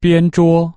边桌。